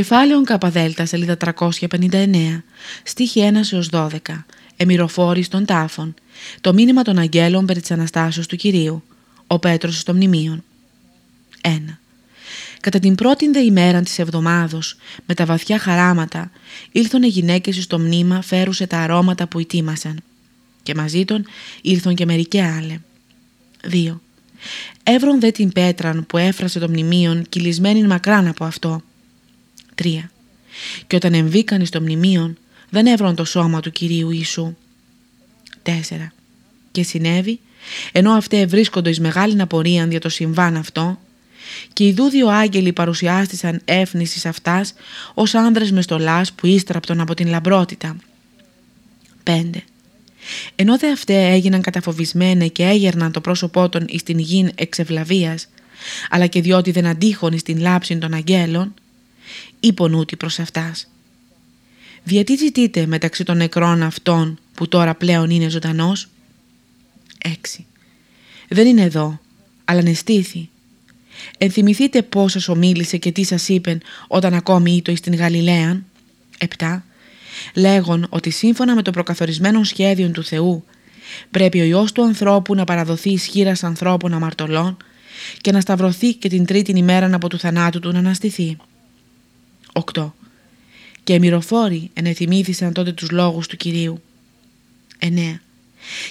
Κεφάλαιον Καπαδέλτα, σελίδα 359, στίχη 1 έως 12, Εμυροφόρης των τάφων, το μήνυμα των αγγέλων περί της Αναστάσεως του Κυρίου, ο Πέτρος στο μνημείο. 1. Κατά την πρώτη δε ημέρα της εβδομάδος, με τα βαθιά χαράματα, ήλθον οι γυναίκες στο μνήμα φέρουσε τα αρώματα που ετοίμασαν και μαζί των ήλθον και μερικέ άλλε. 2. Έβρον δε την πέτραν που έφρασε το μνημείον κυλισμένη μακράν από αυτό. 3. Και όταν εμβήκαν στο μνημείον δεν έβρον το σώμα του Κυρίου Ιησού. 4. Και συνέβη, ενώ αυτοί βρίσκονται εις μεγάλη απορία για το συμβάν αυτό, και οι δύο άγγελοι παρουσιάστησαν έφνησης αυτάς ως άνδρες μες στολάς που ίστραπτον από την λαμπρότητα. 5. Ενώ δε αυτέ έγιναν καταφοβισμένα και έγερναν το πρόσωπό των εις την γην εξευλαβίας, αλλά και διότι δεν αντίχωνε στην λάψη των αγγέλων, είπον ούτι προς αυτάς. Γιατί ζητείτε μεταξύ των νεκρών αυτών που τώρα πλέον είναι ζωντανός. 6. Δεν είναι εδώ, αλλά νεστήθη. Ενθυμηθείτε πώς σας ομίλησε και τι σας είπεν όταν ακόμη ήτο στην Γαλιλαία. 7. Λέγον ότι σύμφωνα με το προκαθορισμένο σχέδιο του Θεού πρέπει ο Υιός του ανθρώπου να παραδοθεί ισχύρα ανθρώπων αμαρτωλών και να σταυρωθεί και την τρίτη ημέρα από του θανάτου του να αναστηθεί. 8. Και οι μυροφόροι ενεθυμήθησαν τότε τους λόγους του Κυρίου. 9.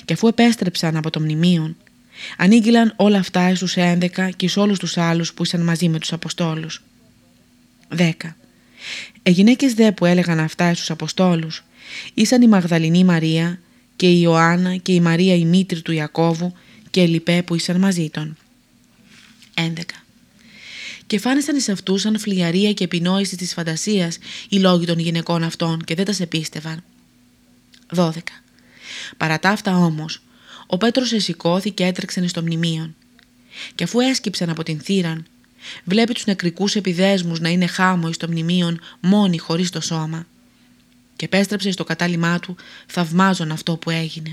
Και αφού επέστρεψαν από το μνημείο, ανήγγυλαν όλα αυτά στους 11 και σε όλους τους άλλους που ήσαν μαζί με τους Αποστόλους. 10. Οι γυναίκες δε που έλεγαν αυτά στους Αποστόλους ήσαν η Μαγδαληνή Μαρία και η Ιωάννα και η Μαρία η μήτρη του Ιακώβου και οι λοιπέ που ήσαν μαζί των. 11. Και φάνησαν εις αυτούς σαν φλιαρία και επινόηση της φαντασίας οι λόγοι των γυναικών αυτών και δεν τα σε πίστευαν. 12. Παρά τα αυτά όμως, ο Πέτρος εσηκώθηκε και έτρεξε στο μνημείο. Και αφού έσκυψαν από την θύραν, βλέπει τους νεκρικούς επιδέσμους να είναι χάμοι στο μνημείο μόνοι χωρίς το σώμα. Και επέστρεψε στο κατάλημά του θαυμάζον αυτό που έγινε.